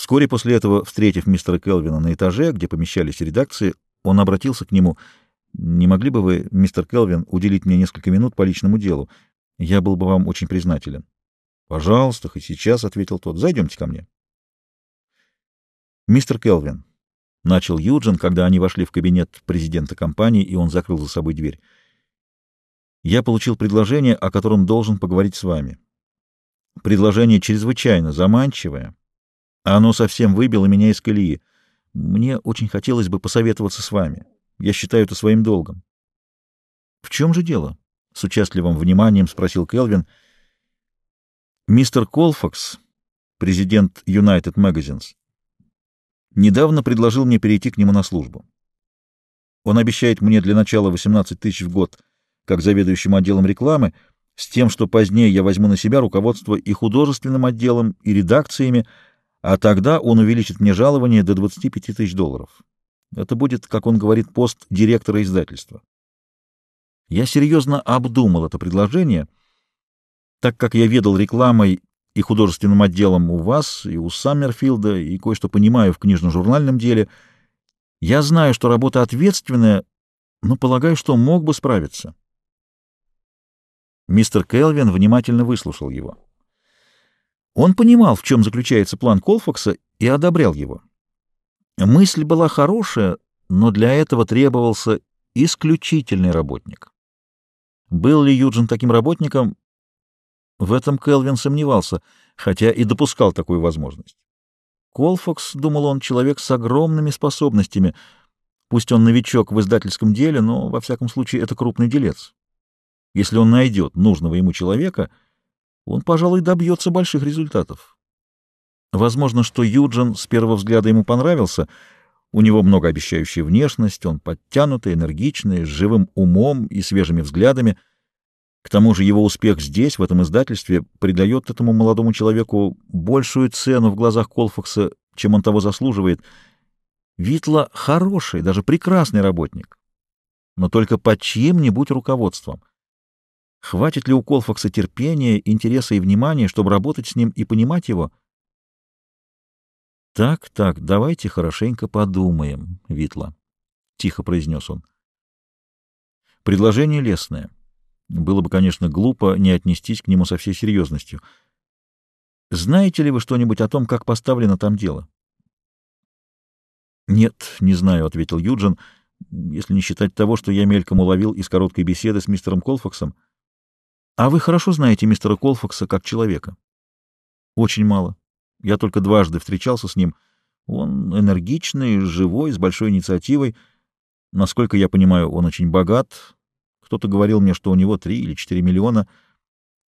Вскоре после этого, встретив мистера Келвина на этаже, где помещались редакции, он обратился к нему. «Не могли бы вы, мистер Келвин, уделить мне несколько минут по личному делу? Я был бы вам очень признателен». «Пожалуйста, хоть сейчас», — ответил тот. «Зайдемте ко мне». «Мистер Келвин», — начал Юджин, когда они вошли в кабинет президента компании, и он закрыл за собой дверь. «Я получил предложение, о котором должен поговорить с вами. Предложение чрезвычайно заманчивое. Оно совсем выбило меня из колеи. Мне очень хотелось бы посоветоваться с вами. Я считаю это своим долгом. — В чем же дело? — с участливым вниманием спросил Келвин. — Мистер Колфакс, президент United Magazines, недавно предложил мне перейти к нему на службу. Он обещает мне для начала 18 тысяч в год как заведующему отделом рекламы, с тем, что позднее я возьму на себя руководство и художественным отделом, и редакциями, а тогда он увеличит мне жалование до 25 тысяч долларов. Это будет, как он говорит, пост директора издательства. Я серьезно обдумал это предложение, так как я ведал рекламой и художественным отделом у вас, и у Саммерфилда, и кое-что понимаю в книжно-журнальном деле. Я знаю, что работа ответственная, но полагаю, что мог бы справиться. Мистер Келвин внимательно выслушал его. Он понимал, в чем заключается план Колфакса, и одобрял его. Мысль была хорошая, но для этого требовался исключительный работник. Был ли Юджин таким работником? В этом Келвин сомневался, хотя и допускал такую возможность. Колфакс, думал он, человек с огромными способностями. Пусть он новичок в издательском деле, но, во всяком случае, это крупный делец. Если он найдет нужного ему человека — он, пожалуй, добьется больших результатов. Возможно, что Юджин с первого взгляда ему понравился. У него многообещающая внешность, он подтянутый, энергичный, с живым умом и свежими взглядами. К тому же его успех здесь, в этом издательстве, придает этому молодому человеку большую цену в глазах Колфакса, чем он того заслуживает. Витла хороший, даже прекрасный работник, но только под чьим-нибудь руководством. Хватит ли у Колфакса терпения, интереса и внимания, чтобы работать с ним и понимать его? «Так, так, давайте хорошенько подумаем, Витла», — тихо произнес он. «Предложение лестное. Было бы, конечно, глупо не отнестись к нему со всей серьезностью. Знаете ли вы что-нибудь о том, как поставлено там дело?» «Нет, не знаю», — ответил Юджин, — «если не считать того, что я мельком уловил из короткой беседы с мистером Колфаксом». А вы хорошо знаете мистера Колфакса как человека? Очень мало. Я только дважды встречался с ним. Он энергичный, живой, с большой инициативой. Насколько я понимаю, он очень богат. Кто-то говорил мне, что у него три или четыре миллиона.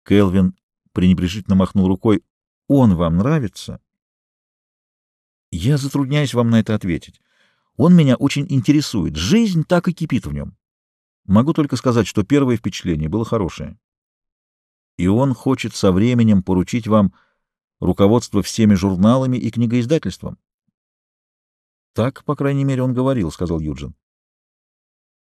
Келвин пренебрежительно махнул рукой. Он вам нравится? Я затрудняюсь вам на это ответить. Он меня очень интересует. Жизнь так и кипит в нем. Могу только сказать, что первое впечатление было хорошее и он хочет со временем поручить вам руководство всеми журналами и книгоиздательством. — Так, по крайней мере, он говорил, — сказал Юджин.